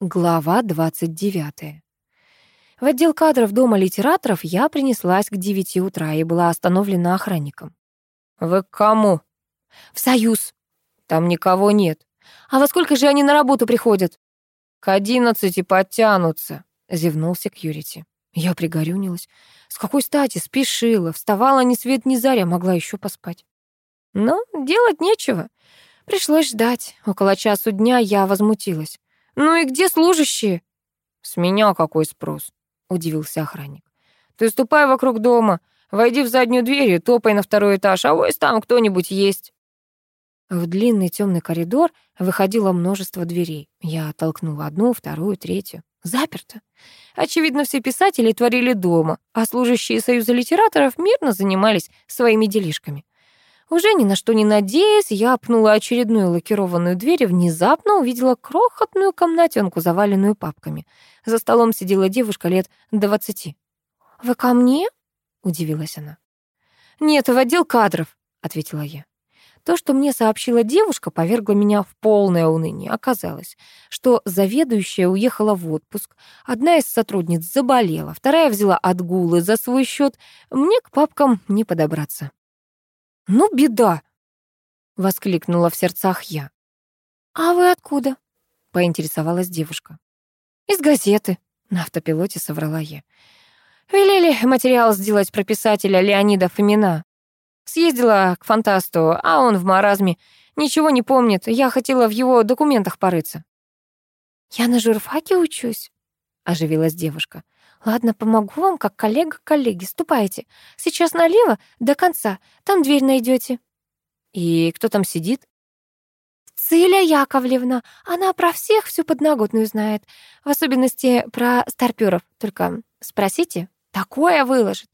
Глава 29. В отдел кадров Дома литераторов я принеслась к девяти утра и была остановлена охранником. «Вы к кому?» «В Союз». «Там никого нет». «А во сколько же они на работу приходят?» «К одиннадцати подтянутся», — зевнул секьюрити. Я пригорюнилась. С какой стати? Спешила. Вставала ни свет ни заря, могла еще поспать. Но делать нечего. Пришлось ждать. Около часу дня я возмутилась. «Ну и где служащие?» «С меня какой спрос?» — удивился охранник. «Ты ступай вокруг дома, войди в заднюю дверь и топай на второй этаж, а вось там кто-нибудь есть». В длинный темный коридор выходило множество дверей. Я толкнула одну, вторую, третью. Заперто. Очевидно, все писатели творили дома, а служащие Союза литераторов мирно занимались своими делишками. Уже ни на что не надеясь, я пнула очередную лакированную дверь и внезапно увидела крохотную комнатенку, заваленную папками. За столом сидела девушка лет двадцати. «Вы ко мне?» — удивилась она. «Нет, в отдел кадров», — ответила я. То, что мне сообщила девушка, повергло меня в полное уныние. Оказалось, что заведующая уехала в отпуск, одна из сотрудниц заболела, вторая взяла отгулы за свой счет. Мне к папкам не подобраться. «Ну, беда!» — воскликнула в сердцах я. «А вы откуда?» — поинтересовалась девушка. «Из газеты», — на автопилоте соврала я. «Велели материал сделать про писателя Леонида Фомина. Съездила к фантасту, а он в маразме. Ничего не помнит, я хотела в его документах порыться». «Я на журфаке учусь», — оживилась девушка. «Ладно, помогу вам, как коллега коллеги. Ступайте. Сейчас налево, до конца. Там дверь найдете. «И кто там сидит?» «Циля Яковлевна. Она про всех всю подноготную знает. В особенности про старпёров. Только спросите, такое выложит.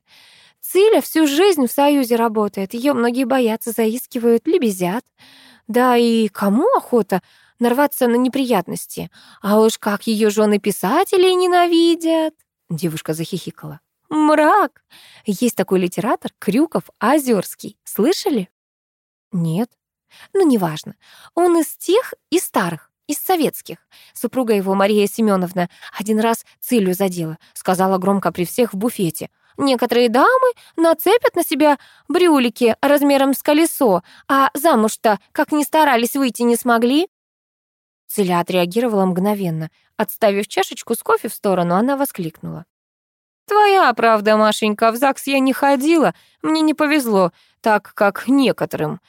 Циля всю жизнь в Союзе работает. Ее многие боятся, заискивают, лебезят. Да и кому охота нарваться на неприятности? А уж как ее жены писателей ненавидят!» Девушка захихикала. «Мрак! Есть такой литератор Крюков Озерский. Слышали?» «Нет». «Ну, неважно. Он из тех и старых, из советских. Супруга его, Мария Семеновна, один раз Цилю задела. Сказала громко при всех в буфете. Некоторые дамы нацепят на себя брюлики размером с колесо, а замуж-то, как ни старались, выйти не смогли. Циля отреагировала мгновенно. Отставив чашечку с кофе в сторону, она воскликнула. «Твоя правда, Машенька, в ЗАГС я не ходила, мне не повезло, так как некоторым.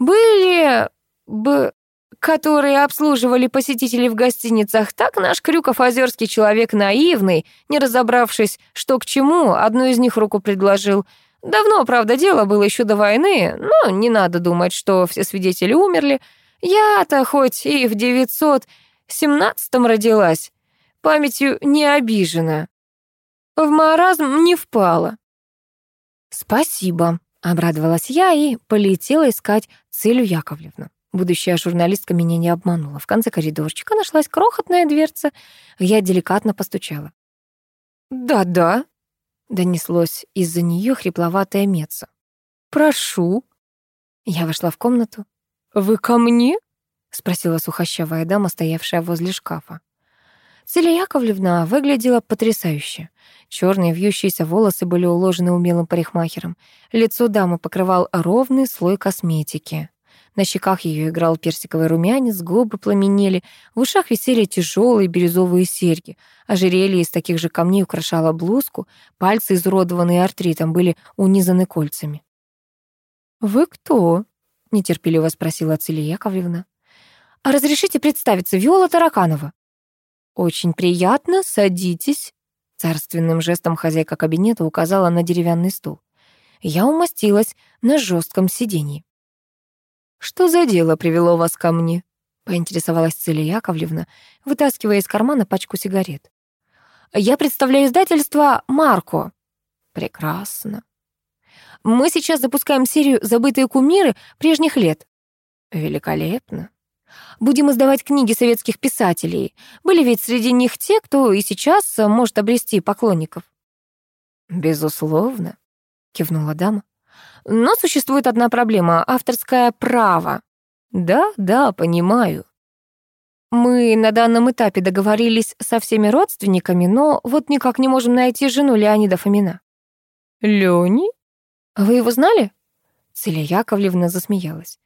Были бы, которые обслуживали посетителей в гостиницах, так наш Крюков-Озерский человек наивный, не разобравшись, что к чему, одну из них руку предложил. Давно, правда, дело было еще до войны, но не надо думать, что все свидетели умерли. Я-то хоть и в 917-м родилась, памятью не обижена. В маразм не впала. «Спасибо», — обрадовалась я и полетела искать Целю Яковлевну. Будущая журналистка меня не обманула. В конце коридорчика нашлась крохотная дверца. Я деликатно постучала. «Да-да», — донеслось из-за нее хрипловатое меца. «Прошу». Я вошла в комнату. «Вы ко мне?» — спросила сухощавая дама, стоявшая возле шкафа. Целия Яковлевна выглядела потрясающе. Черные вьющиеся волосы были уложены умелым парикмахером. Лицо дамы покрывал ровный слой косметики. На щеках ее играл персиковый румянец, губы пламенели, в ушах висели тяжелые бирюзовые серьги. Ожерелье из таких же камней украшало блузку, пальцы, изуродованные артритом, были унизаны кольцами. «Вы кто?» — нетерпеливо спросила Целия Яковлевна. «А разрешите представиться, Виола Тараканова?» «Очень приятно, садитесь», — царственным жестом хозяйка кабинета указала на деревянный стул. Я умостилась на жестком сиденье. «Что за дело привело вас ко мне?» — поинтересовалась Целия Яковлевна, вытаскивая из кармана пачку сигарет. «Я представляю издательство «Марко». «Прекрасно. Мы сейчас запускаем серию «Забытые кумиры» прежних лет». «Великолепно. Будем издавать книги советских писателей. Были ведь среди них те, кто и сейчас может обрести поклонников». «Безусловно», — кивнула дама. «Но существует одна проблема — авторское право». «Да, да, понимаю». Мы на данном этапе договорились со всеми родственниками, но вот никак не можем найти жену Леонида Фомина». «Лёни?» «Вы его знали?» Целия Яковлевна засмеялась.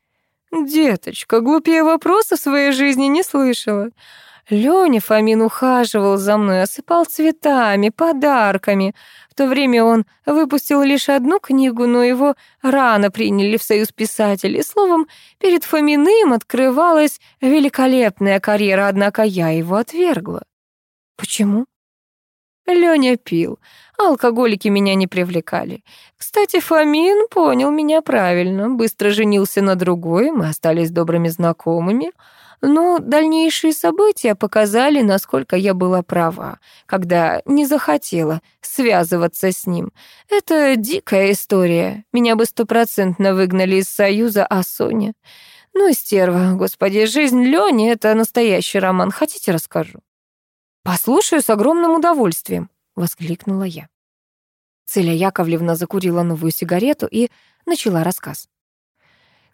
«Деточка, глупее вопроса в своей жизни не слышала. Лёня Фомин ухаживал за мной, осыпал цветами, подарками. В то время он выпустил лишь одну книгу, но его рано приняли в союз писателей. Словом, перед Фоминым открывалась великолепная карьера, однако я его отвергла. Почему? Лёня пил. Алкоголики меня не привлекали. Кстати, Фомин понял меня правильно. Быстро женился на другой, мы остались добрыми знакомыми. Но дальнейшие события показали, насколько я была права, когда не захотела связываться с ним. Это дикая история. Меня бы стопроцентно выгнали из Союза, а Соня... Ну, стерва, господи, жизнь Лёни — это настоящий роман. Хотите, расскажу? «Послушаю с огромным удовольствием», — воскликнула я. Целя Яковлевна закурила новую сигарету и начала рассказ.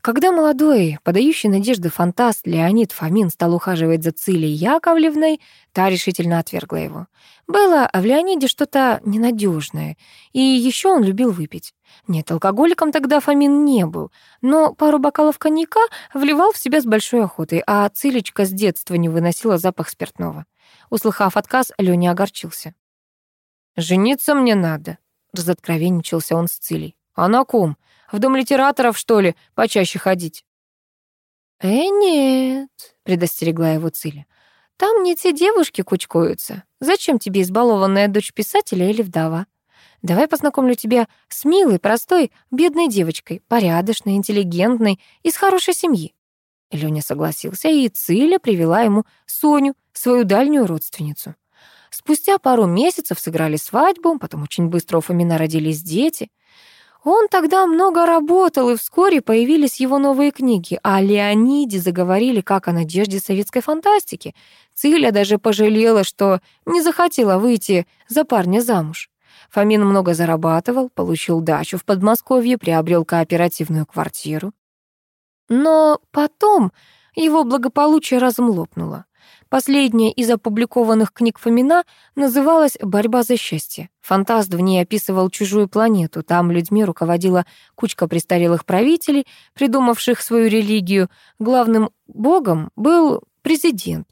Когда молодой, подающий надежды фантаст Леонид Фомин стал ухаживать за Цилей Яковлевной, та решительно отвергла его. Было в Леониде что-то ненадежное, и еще он любил выпить. Нет, алкоголиком тогда Фомин не был, но пару бокалов коньяка вливал в себя с большой охотой, а Цилечка с детства не выносила запах спиртного. Услыхав отказ, Лёня огорчился. «Жениться мне надо», — разоткровенничался он с Цилей. «А на ком? В дом литераторов, что ли, почаще ходить?» «Э, нет», — предостерегла его Циля. «Там не те девушки кучкуются. Зачем тебе избалованная дочь писателя или вдова? Давай познакомлю тебя с милой, простой, бедной девочкой, порядочной, интеллигентной, из хорошей семьи». Лёня согласился, и Циля привела ему Соню, свою дальнюю родственницу. Спустя пару месяцев сыграли свадьбу, потом очень быстро у Фомина родились дети. Он тогда много работал, и вскоре появились его новые книги. О Леониде заговорили как о надежде советской фантастики. Циля даже пожалела, что не захотела выйти за парня замуж. Фомин много зарабатывал, получил дачу в Подмосковье, приобрел кооперативную квартиру. Но потом его благополучие размлопнуло. Последняя из опубликованных книг Фомина называлась «Борьба за счастье». Фантаст в ней описывал чужую планету. Там людьми руководила кучка престарелых правителей, придумавших свою религию. Главным богом был президент.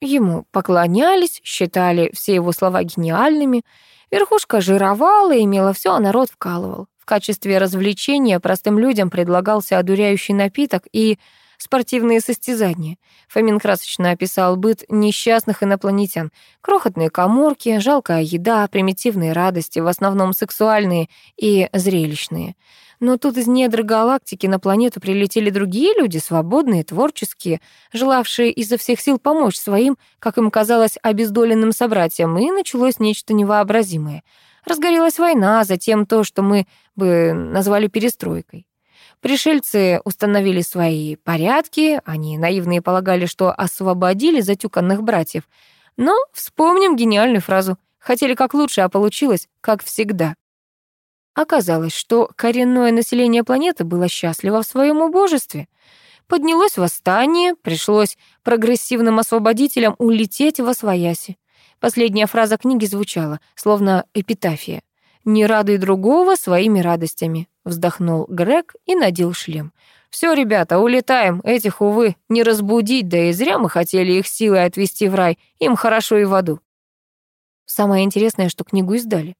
Ему поклонялись, считали все его слова гениальными. Верхушка жировала, имела все, а народ вкалывал. В качестве развлечения простым людям предлагался одуряющий напиток и спортивные состязания. Фомин красочно описал быт несчастных инопланетян. Крохотные коморки, жалкая еда, примитивные радости, в основном сексуальные и зрелищные. Но тут из недр галактики на планету прилетели другие люди, свободные, творческие, желавшие изо всех сил помочь своим, как им казалось, обездоленным собратьям, и началось нечто невообразимое. Разгорелась война, затем то, что мы бы назвали перестройкой. Пришельцы установили свои порядки, они наивные полагали, что освободили затюканных братьев. Но вспомним гениальную фразу «хотели как лучше, а получилось как всегда». Оказалось, что коренное население планеты было счастливо в своем убожестве. Поднялось восстание, пришлось прогрессивным освободителям улететь во свояси. Последняя фраза книги звучала, словно эпитафия. «Не радуй другого своими радостями», — вздохнул Грег и надел шлем. «Все, ребята, улетаем. Этих, увы, не разбудить, да и зря мы хотели их силой отвезти в рай. Им хорошо и в аду». Самое интересное, что книгу издали.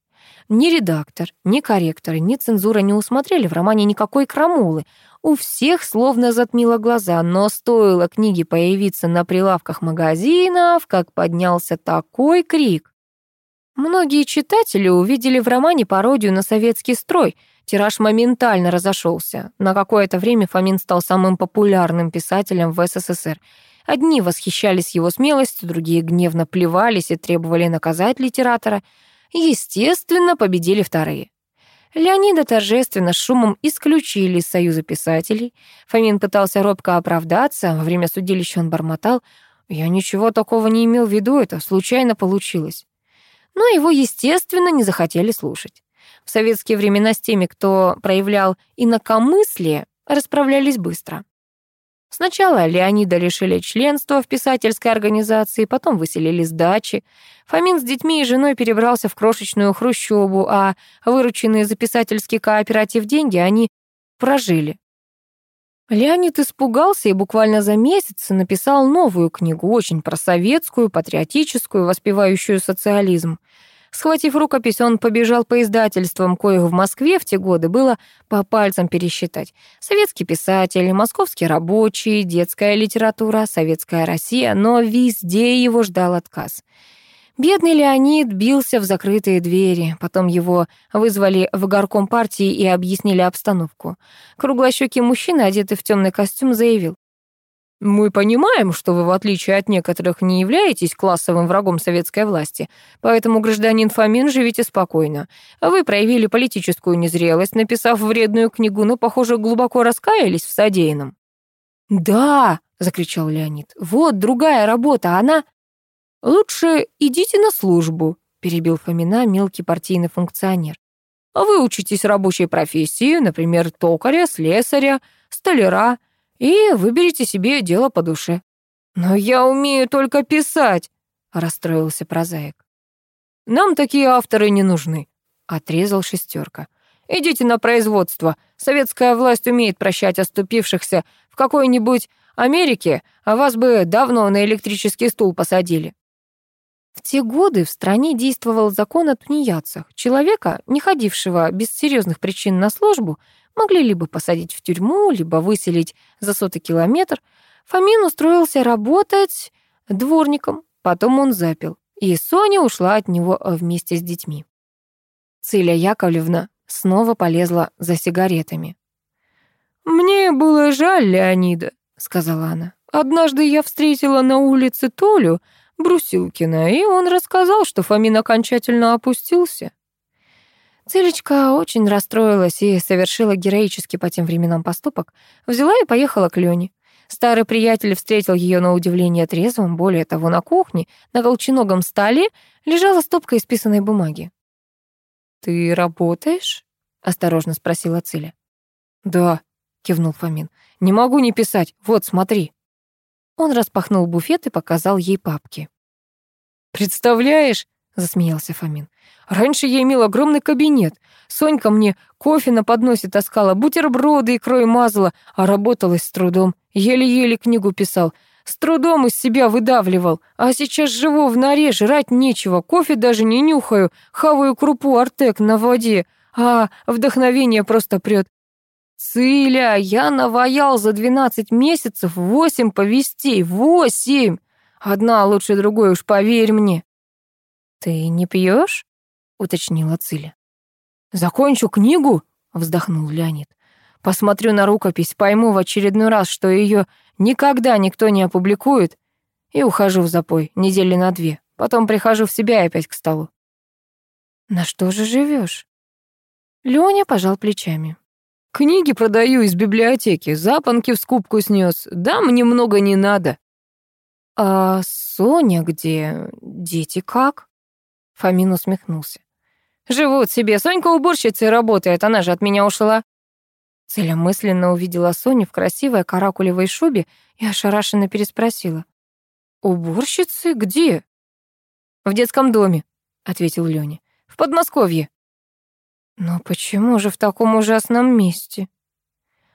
Ни редактор, ни корректор, ни цензура не усмотрели в романе никакой крамолы. У всех словно затмило глаза, но стоило книге появиться на прилавках магазинов, как поднялся такой крик. Многие читатели увидели в романе пародию на советский строй. Тираж моментально разошелся. На какое-то время Фомин стал самым популярным писателем в СССР. Одни восхищались его смелостью, другие гневно плевались и требовали наказать литератора. Естественно, победили вторые. Леонида торжественно с шумом исключили из Союза писателей. Фомин пытался робко оправдаться, во время судилища он бормотал. «Я ничего такого не имел в виду, это случайно получилось» но его, естественно, не захотели слушать. В советские времена с теми, кто проявлял инакомыслие, расправлялись быстро. Сначала Леонида лишили членства в писательской организации, потом выселили с дачи. Фомин с детьми и женой перебрался в крошечную хрущобу, а вырученные за писательский кооператив деньги они прожили. Леонид испугался и буквально за месяц написал новую книгу, очень просоветскую, патриотическую, воспевающую социализм. Схватив рукопись, он побежал по издательствам, коих в Москве в те годы было по пальцам пересчитать. Советский писатель, московский рабочий, детская литература, советская Россия, но везде его ждал отказ. Бедный Леонид бился в закрытые двери. Потом его вызвали в горком партии и объяснили обстановку. Круглощёкий мужчина, одетый в темный костюм, заявил. Мы понимаем, что вы, в отличие от некоторых, не являетесь классовым врагом советской власти, поэтому, гражданин Фомин, живите спокойно. Вы проявили политическую незрелость, написав вредную книгу, но, похоже, глубоко раскаялись в содеянном». «Да!» — закричал Леонид. «Вот другая работа, она...» «Лучше идите на службу», — перебил Фомина мелкий партийный функционер. «Вы учитесь рабочей профессии, например, токаря, слесаря, столяра» и выберите себе дело по душе. Но я умею только писать, расстроился прозаик. Нам такие авторы не нужны, отрезал шестерка. Идите на производство. Советская власть умеет прощать оступившихся. В какой-нибудь Америке а вас бы давно на электрический стул посадили. В те годы в стране действовал закон о тунеядцах. Человека, не ходившего без серьезных причин на службу, Могли либо посадить в тюрьму, либо выселить за сотый километр. Фомин устроился работать дворником, потом он запил, и Соня ушла от него вместе с детьми. Циля Яковлевна снова полезла за сигаретами. «Мне было жаль Леонида», — сказала она. «Однажды я встретила на улице Толю Брусилкина, и он рассказал, что Фомин окончательно опустился. Целечка очень расстроилась и совершила героический по тем временам поступок. Взяла и поехала к Лёне. Старый приятель встретил ее на удивление трезвым, более того, на кухне, на колченогом столе, лежала стопка исписанной бумаги. «Ты работаешь?» — осторожно спросила Циля. «Да», — кивнул Фомин. «Не могу не писать. Вот, смотри». Он распахнул буфет и показал ей папки. «Представляешь?» — засмеялся Фомин. Раньше я имел огромный кабинет. Сонька мне кофе на подносе таскала, бутерброды икрой мазала, а работалась с трудом. Еле-еле книгу писал. С трудом из себя выдавливал. А сейчас живу в норе, жрать нечего, кофе даже не нюхаю, хаваю крупу артек на воде, а вдохновение просто прет. Циля, я наваял за двенадцать месяцев восемь повестей, восемь! Одна лучше другой, уж поверь мне. Ты не пьешь? — уточнила Циля. «Закончу книгу?» — вздохнул Леонид. «Посмотрю на рукопись, пойму в очередной раз, что ее никогда никто не опубликует, и ухожу в запой недели на две. Потом прихожу в себя и опять к столу». «На что же живешь? Лёня пожал плечами. «Книги продаю из библиотеки, запонки в скупку снес. Да, мне много не надо». «А Соня где? Дети как?» Фомин усмехнулся. Живут себе. Сонька уборщицей работает, она же от меня ушла. Целя мысленно увидела Соню в красивой каракулевой шубе и ошарашенно переспросила. «Уборщицы? Где?» «В детском доме», — ответил Лёня. «В Подмосковье». «Но почему же в таком ужасном месте?»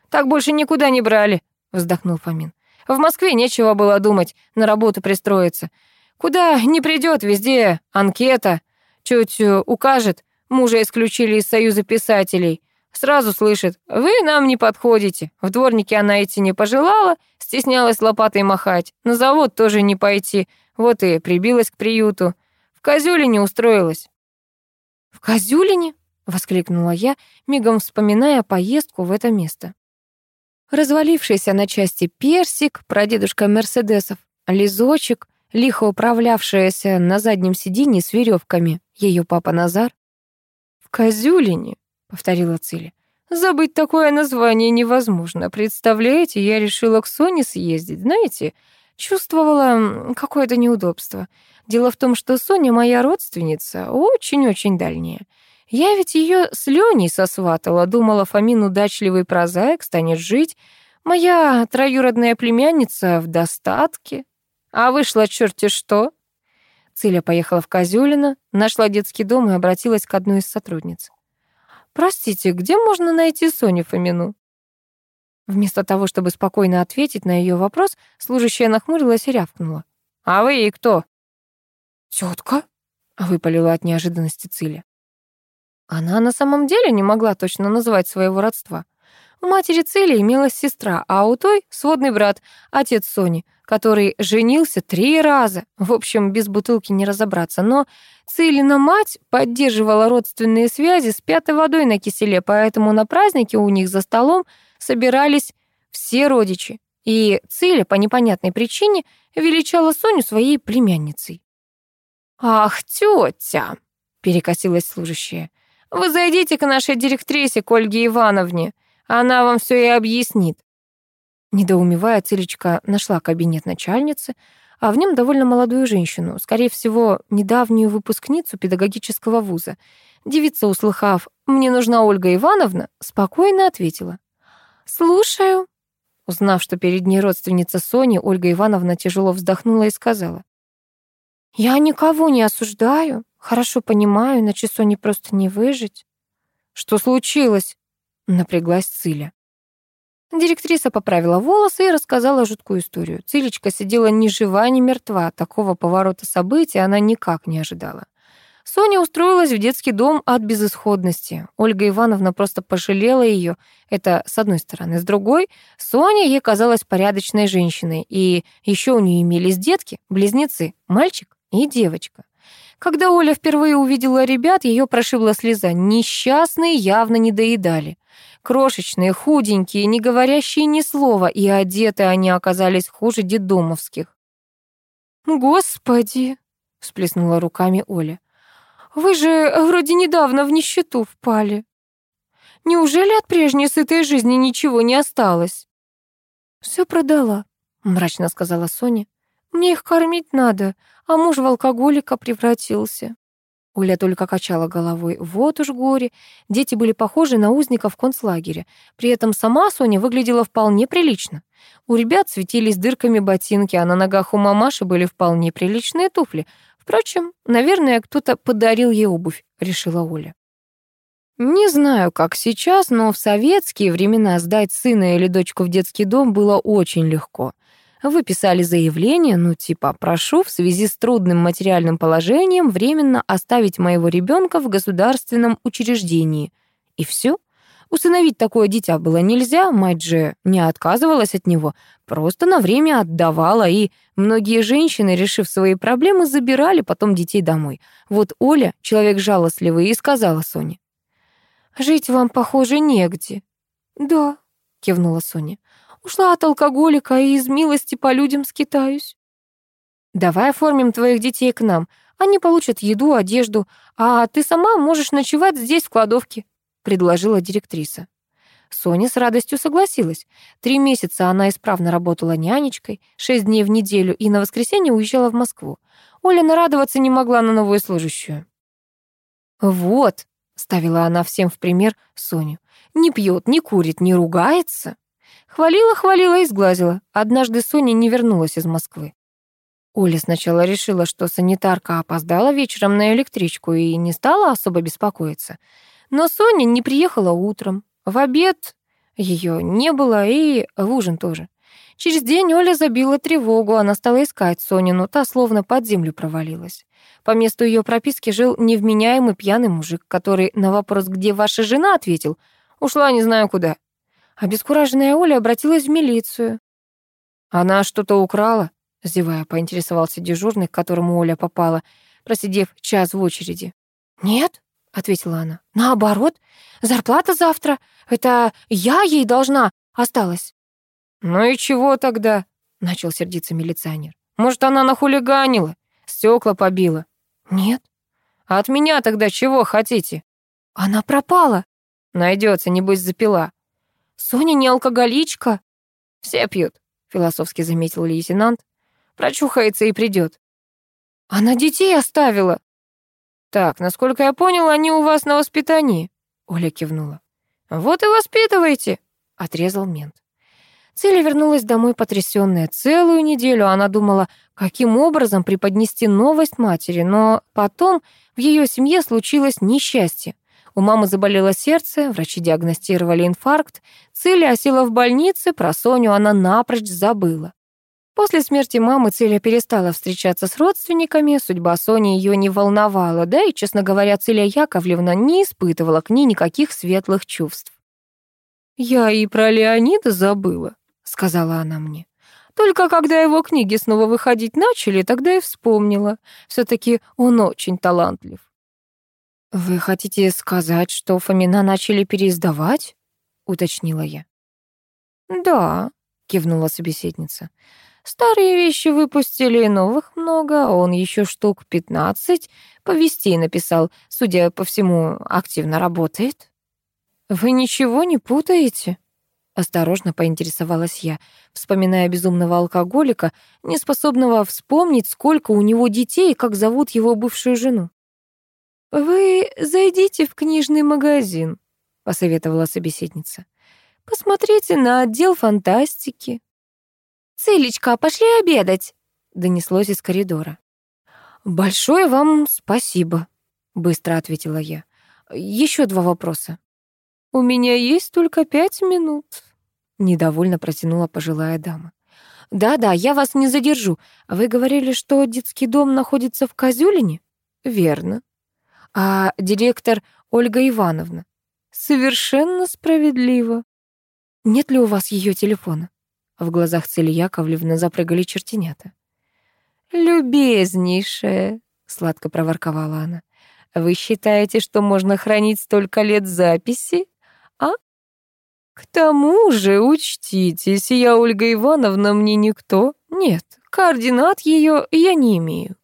«Так больше никуда не брали», — вздохнул Фомин. «В Москве нечего было думать, на работу пристроиться. Куда не придет, везде анкета. Чуть э, укажет, мужа исключили из Союза писателей. Сразу слышит, вы нам не подходите. В дворнике она идти не пожелала, стеснялась лопатой махать. На завод тоже не пойти, вот и прибилась к приюту. В Козюлине устроилась. «В Козюлине?» — воскликнула я, мигом вспоминая поездку в это место. Развалившийся на части персик, прадедушка Мерседесов, лизочек, лихо управлявшаяся на заднем сиденье с веревками, ее папа Назар. «В Козюлине», — повторила Циля. «Забыть такое название невозможно. Представляете, я решила к Соне съездить. Знаете, чувствовала какое-то неудобство. Дело в том, что Соня моя родственница, очень-очень дальняя. Я ведь ее с Леней сосватала, думала, Фомин удачливый прозаик станет жить Моя троюродная племянница в достатке. А вышла черти что. Циля поехала в Козюлино, нашла детский дом и обратилась к одной из сотрудниц. «Простите, где можно найти Соню Фомину?» Вместо того, чтобы спокойно ответить на ее вопрос, служащая нахмурилась и рявкнула. «А вы и кто?» «Тетка?» — выпалила от неожиданности Циля. Она на самом деле не могла точно назвать своего родства. У матери Цели имелась сестра, а у той — сводный брат, отец Сони, который женился три раза. В общем, без бутылки не разобраться. Но Целина мать поддерживала родственные связи с пятой водой на киселе, поэтому на празднике у них за столом собирались все родичи. И Циля по непонятной причине величала Соню своей племянницей. «Ах, тетя!» — перекосилась служащая. Вы зайдите к нашей директрисе, к Ольге Ивановне. Она вам все и объяснит». Недоумевая, Цилечка нашла кабинет начальницы, а в нем довольно молодую женщину, скорее всего, недавнюю выпускницу педагогического вуза. Девица, услыхав «Мне нужна Ольга Ивановна», спокойно ответила «Слушаю». Узнав, что перед ней родственница Сони, Ольга Ивановна тяжело вздохнула и сказала «Я никого не осуждаю. Хорошо понимаю, на Соне просто не выжить. Что случилось? Напряглась Циля. Директриса поправила волосы и рассказала жуткую историю. Цилечка сидела ни жива, ни мертва. Такого поворота событий она никак не ожидала. Соня устроилась в детский дом от безысходности. Ольга Ивановна просто пожалела ее. Это с одной стороны. С другой, Соня ей казалась порядочной женщиной. И еще у нее имелись детки, близнецы, мальчик и девочка. Когда Оля впервые увидела ребят, ее прошибла слеза. Несчастные явно не доедали. Крошечные, худенькие, не говорящие ни слова, и одеты они оказались хуже детдомовских. «Господи!» — всплеснула руками Оля. «Вы же вроде недавно в нищету впали. Неужели от прежней сытой жизни ничего не осталось?» «Все продала», — мрачно сказала Соня. «Мне их кормить надо, а муж в алкоголика превратился. Оля только качала головой. Вот уж горе. Дети были похожи на узников концлагеря. При этом сама Соня выглядела вполне прилично. У ребят светились дырками ботинки, а на ногах у мамаши были вполне приличные туфли. Впрочем, наверное, кто-то подарил ей обувь, решила Оля. Не знаю, как сейчас, но в советские времена сдать сына или дочку в детский дом было очень легко. Вы писали заявление, ну типа «прошу в связи с трудным материальным положением временно оставить моего ребенка в государственном учреждении». И все. Усыновить такое дитя было нельзя, мать же не отказывалась от него, просто на время отдавала, и многие женщины, решив свои проблемы, забирали потом детей домой. Вот Оля, человек жалостливый, и сказала Соне. «Жить вам, похоже, негде». «Да», — кивнула Соня. Ушла от алкоголика и из милости по людям скитаюсь. Давай оформим твоих детей к нам. Они получат еду, одежду, а ты сама можешь ночевать здесь, в кладовке», — предложила директриса. Соня с радостью согласилась. Три месяца она исправно работала нянечкой, шесть дней в неделю и на воскресенье уезжала в Москву. Оля нарадоваться не могла на новую служащую. «Вот», — ставила она всем в пример Соню, «не пьет, не курит, не ругается». Хвалила, хвалила и сглазила. Однажды Соня не вернулась из Москвы. Оля сначала решила, что санитарка опоздала вечером на электричку и не стала особо беспокоиться. Но Соня не приехала утром. В обед ее не было и в ужин тоже. Через день Оля забила тревогу, она стала искать Соню, но та словно под землю провалилась. По месту ее прописки жил невменяемый пьяный мужик, который на вопрос «Где ваша жена?» ответил «Ушла не знаю куда». Обескураженная Оля обратилась в милицию. «Она что-то украла?» — зевая, поинтересовался дежурный, к которому Оля попала, просидев час в очереди. «Нет», — ответила она, — «наоборот, зарплата завтра. Это я ей должна осталась». «Ну и чего тогда?» — начал сердиться милиционер. «Может, она нахулиганила, стекла побила?» «Нет». «А от меня тогда чего хотите?» «Она пропала». «Найдется, небось, запила». Соня не алкоголичка. Все пьют, философски заметил лейтенант. Прочухается и придет. Она детей оставила. Так, насколько я понял, они у вас на воспитании. Оля кивнула. Вот и воспитывайте, отрезал мент. Циля вернулась домой потрясённая. Целую неделю она думала, каким образом преподнести новость матери, но потом в её семье случилось несчастье. У мамы заболело сердце, врачи диагностировали инфаркт. Циля осела в больнице, про Соню она напрочь забыла. После смерти мамы Циля перестала встречаться с родственниками, судьба Сони ее не волновала, да и, честно говоря, Циля Яковлевна не испытывала к ней никаких светлых чувств. «Я и про Леонида забыла», — сказала она мне. «Только когда его книги снова выходить начали, тогда и вспомнила. все таки он очень талантлив». «Вы хотите сказать, что Фомина начали переиздавать?» — уточнила я. «Да», — кивнула собеседница. Старые вещи выпустили, новых много, он еще штук пятнадцать повестей написал, судя по всему, активно работает. Вы ничего не путаете? Осторожно поинтересовалась я, вспоминая безумного алкоголика, неспособного вспомнить, сколько у него детей и как зовут его бывшую жену. «Вы зайдите в книжный магазин», — посоветовала собеседница. «Посмотрите на отдел фантастики, «Цилечка, пошли обедать!» — донеслось из коридора. «Большое вам спасибо», — быстро ответила я. Еще два вопроса». «У меня есть только пять минут», — недовольно протянула пожилая дама. «Да-да, я вас не задержу. Вы говорили, что детский дом находится в Козюлине?» «Верно». «А директор Ольга Ивановна?» «Совершенно справедливо». «Нет ли у вас ее телефона?» В глазах Цели Яковлевны запрыгали чертенята. «Любезнейшая», — сладко проворковала она, «вы считаете, что можно хранить столько лет записи, а? К тому же, учтите, сия Ольга Ивановна мне никто. Нет, координат ее я не имею».